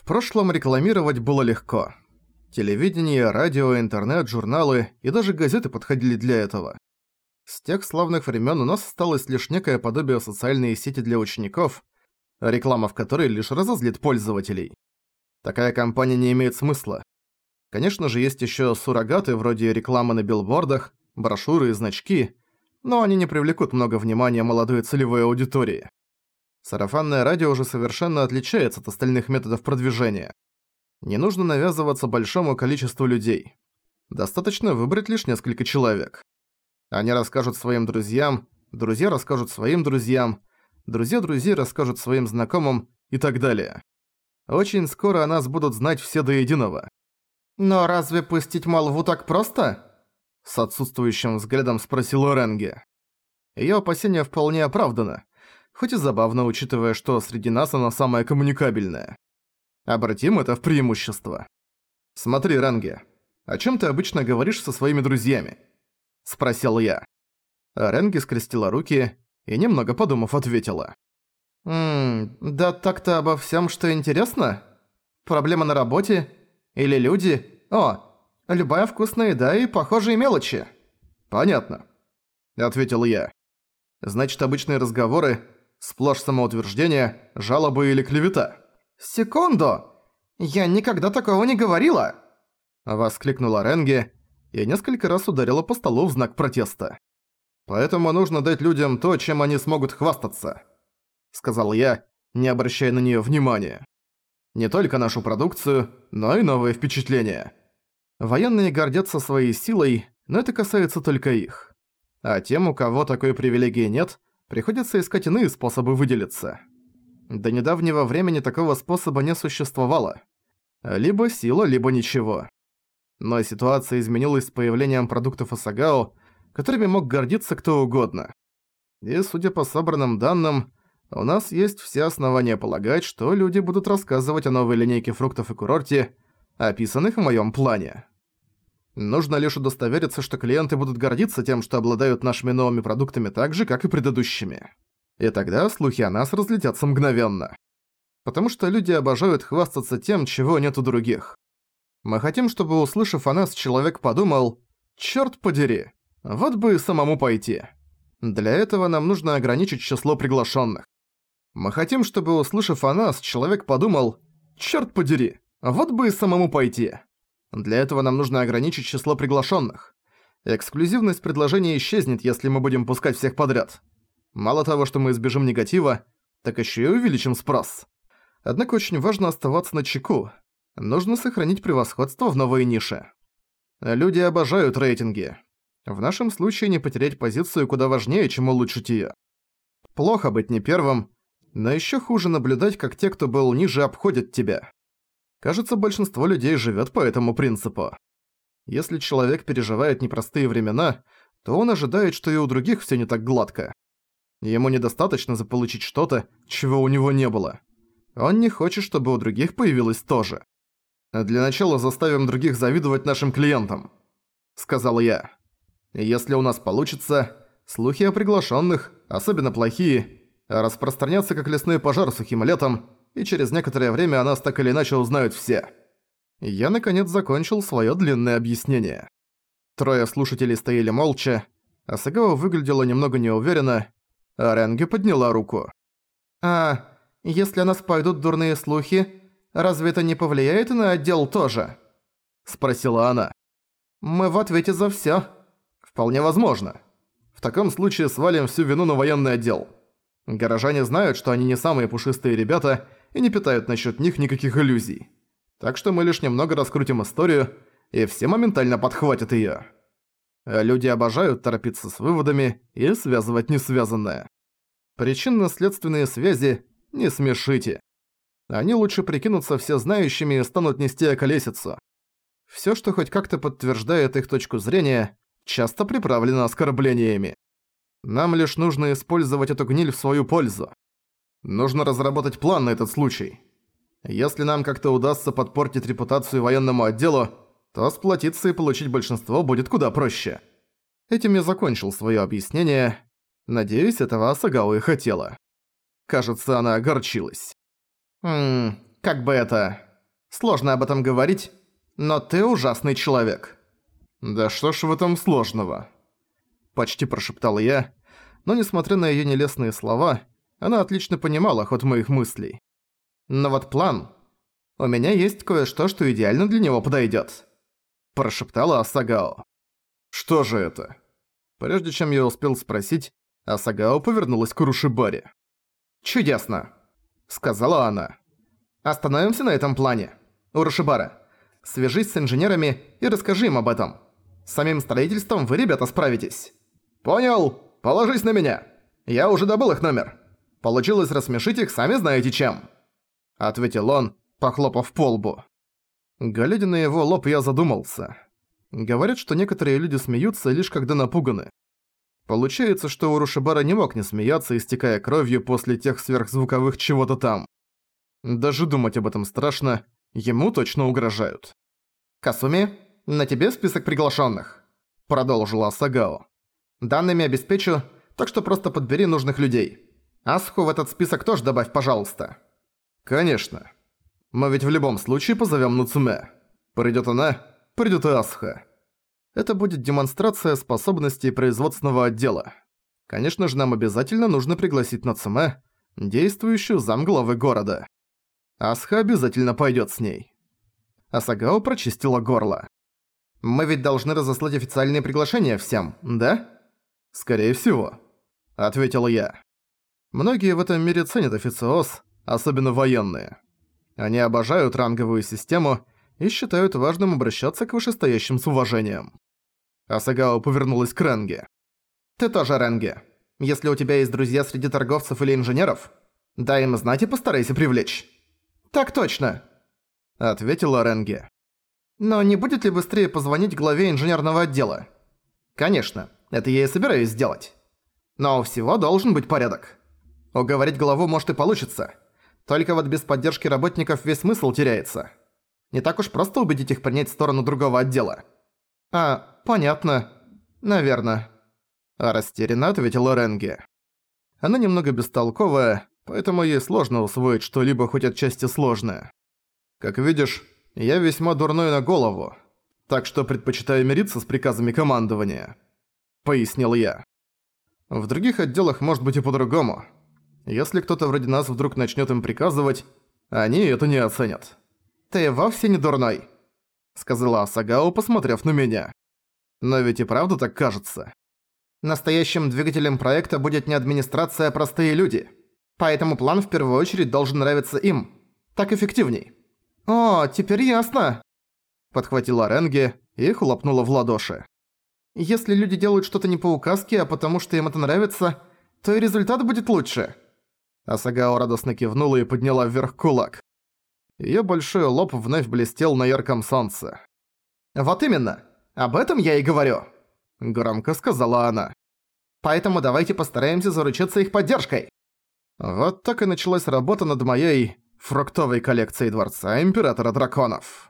В прошлом рекламировать было легко. Телевидение, радио, интернет, журналы и даже газеты подходили для этого. С тех славных времен у нас осталось лишь некое подобие социальной сети для учеников, реклама в которой лишь разозлит пользователей. Такая кампания не имеет смысла. Конечно же, есть еще суррогаты вроде рекламы на билбордах, брошюры и значки, но они не привлекут много внимания молодой целевой аудитории. Сарафанное радио уже совершенно отличается от остальных методов продвижения. Не нужно навязываться большому количеству людей. Достаточно выбрать лишь несколько человек. Они расскажут своим друзьям, друзья расскажут своим друзьям, друзья друзей расскажут своим знакомым и так далее. Очень скоро о нас будут знать все до единого. «Но разве пустить молву так просто?» С отсутствующим взглядом спросил Ренге. Её опасение вполне оправдано, хоть и забавно, учитывая, что среди нас она самая коммуникабельная. Обратим это в преимущество. «Смотри, Ренге, о чём ты обычно говоришь со своими друзьями?» Спросил я. Ренге скрестила руки и, немного подумав, ответила. «Ммм, да так-то обо всем, что интересно? Проблема на работе? Или люди? О, любая вкусная еда и похожие мелочи». «Понятно», — ответил я. «Значит, обычные разговоры, сплошь самоутверждение, жалобы или клевета». «Секунду! Я никогда такого не говорила!» Воскликнула Ренге и несколько раз ударила по столу в знак протеста. «Поэтому нужно дать людям то, чем они смогут хвастаться», — сказал я, не обращая на неё внимания. «Не только нашу продукцию, но и новые впечатления. Военные гордятся своей силой, но это касается только их. А тем, у кого такой привилегии нет, приходится искать иные способы выделиться. До недавнего времени такого способа не существовало. Либо сила, либо ничего. Но ситуация изменилась с появлением продуктов Асагао, которыми мог гордиться кто угодно. И, судя по собранным данным, у нас есть все основания полагать, что люди будут рассказывать о новой линейке фруктов и курорте, описанных в моем плане. Нужно лишь удостовериться, что клиенты будут гордиться тем, что обладают нашими новыми продуктами так же, как и предыдущими. И тогда слухи о нас разлетятся мгновенно. Потому что люди обожают хвастаться тем, чего нет у других. Мы хотим, чтобы, услышав о нас, человек подумал «Чёрт подери, вот бы и самому пойти». Для этого нам нужно ограничить число приглашенных. Мы хотим, чтобы, услышав о нас, человек подумал «Чёрт подери, вот бы и самому пойти». Для этого нам нужно ограничить число приглашенных. Эксклюзивность предложения исчезнет, если мы будем пускать всех подряд. Мало того, что мы избежим негатива, так ещё и увеличим спрос. Однако очень важно оставаться на чеку. Нужно сохранить превосходство в новой нише. Люди обожают рейтинги. В нашем случае не потерять позицию куда важнее, чем улучшить её. Плохо быть не первым, но ещё хуже наблюдать, как те, кто был ниже, обходят тебя. Кажется, большинство людей живёт по этому принципу. Если человек переживает непростые времена, то он ожидает, что и у других всё не так гладко. Ему недостаточно заполучить что-то, чего у него не было. Он не хочет, чтобы у других появилось тоже. «Для начала заставим других завидовать нашим клиентам», — сказал я. «Если у нас получится, слухи о приглашенных, особенно плохие, распространятся как лесной пожар сухим летом, и через некоторое время о нас так или иначе узнают все». Я, наконец, закончил свое длинное объяснение. Трое слушателей стояли молча, а Сагава выглядела немного неуверенно, а Ренге подняла руку. «А, если о нас пойдут дурные слухи, Разве это не повлияет на отдел тоже?» Спросила она. «Мы в ответе за всё». «Вполне возможно. В таком случае свалим всю вину на военный отдел. Горожане знают, что они не самые пушистые ребята и не питают насчёт них никаких иллюзий. Так что мы лишь немного раскрутим историю, и все моментально подхватят её. Люди обожают торопиться с выводами и связывать несвязанное. Причинно-следственные связи не смешите. Они лучше прикинутся всезнающими и станут нести околесицу. Всё, что хоть как-то подтверждает их точку зрения, часто приправлено оскорблениями. Нам лишь нужно использовать эту гниль в свою пользу. Нужно разработать план на этот случай. Если нам как-то удастся подпортить репутацию военному отделу, то сплотиться и получить большинство будет куда проще. Этим я закончил своё объяснение. Надеюсь, этого Асагао и хотела. Кажется, она огорчилась. «Ммм, как бы это... Сложно об этом говорить, но ты ужасный человек». «Да что ж в этом сложного?» Почти прошептал я, но несмотря на её нелестные слова, она отлично понимала ход моих мыслей. «Но вот план. У меня есть кое-что, что идеально для него подойдёт», – прошептала Асагао. «Что же это?» Прежде чем я успел спросить, Асагао повернулась к Урушибаре. «Чудесно», – сказала она. «Остановимся на этом плане. Урушибара, свяжись с инженерами и расскажи им об этом. С самим строительством вы, ребята, справитесь». «Понял. Положись на меня. Я уже добыл их номер. Получилось рассмешить их, сами знаете чем», – ответил он, похлопав по лбу. Глядя на его лоб, я задумался. Говорят, что некоторые люди смеются лишь когда напуганы. Получается, что Урушибара не мог не смеяться, истекая кровью после тех сверхзвуковых чего-то там. Даже думать об этом страшно, ему точно угрожают. «Касуми, на тебе список приглашенных, продолжила Сагао. «Данными обеспечу, так что просто подбери нужных людей. Асху в этот список тоже добавь, пожалуйста». «Конечно. Мы ведь в любом случае позовем Нуцуме. Придет она, придет и Асха. Это будет демонстрация способностей производственного отдела. Конечно же, нам обязательно нужно пригласить Нацуме, действующую замглавы города. Асха обязательно пойдет с ней. Асагао прочистила горло. «Мы ведь должны разослать официальные приглашения всем, да?» «Скорее всего», — ответил я. Многие в этом мире ценят официоз, особенно военные. Они обожают ранговую систему и считают важным обращаться к вышестоящим с уважением. Асагао повернулась к Ренге. «Ты тоже, Ренге. Если у тебя есть друзья среди торговцев или инженеров, дай им знать и постарайся привлечь». «Так точно», — ответила Ренге. «Но не будет ли быстрее позвонить главе инженерного отдела?» «Конечно, это я и собираюсь сделать. Но всего должен быть порядок. Уговорить главу может и получится. Только вот без поддержки работников весь смысл теряется». Не так уж просто убедить их принять сторону другого отдела. А, понятно. Наверное. Растерянно ответила Ренге. Она немного бестолковая, поэтому ей сложно усвоить что-либо хоть отчасти сложное. Как видишь, я весьма дурной на голову, так что предпочитаю мириться с приказами командования. Пояснил я. В других отделах может быть и по-другому. Если кто-то вроде нас вдруг начнет им приказывать, они это не оценят. «Ты вовсе не дурной», — сказала Асагао, посмотрев на меня. «Но ведь и правда так кажется. Настоящим двигателем проекта будет не администрация, а простые люди. Поэтому план в первую очередь должен нравиться им. Так эффективней». «О, теперь ясно», — подхватила Ренге и хлопнула в ладоши. «Если люди делают что-то не по указке, а потому что им это нравится, то и результат будет лучше». Асагао радостно кивнула и подняла вверх кулак. Её большой лоб вновь блестел на ярком солнце. «Вот именно! Об этом я и говорю!» Громко сказала она. «Поэтому давайте постараемся заручиться их поддержкой!» Вот так и началась работа над моей фруктовой коллекцией Дворца Императора Драконов.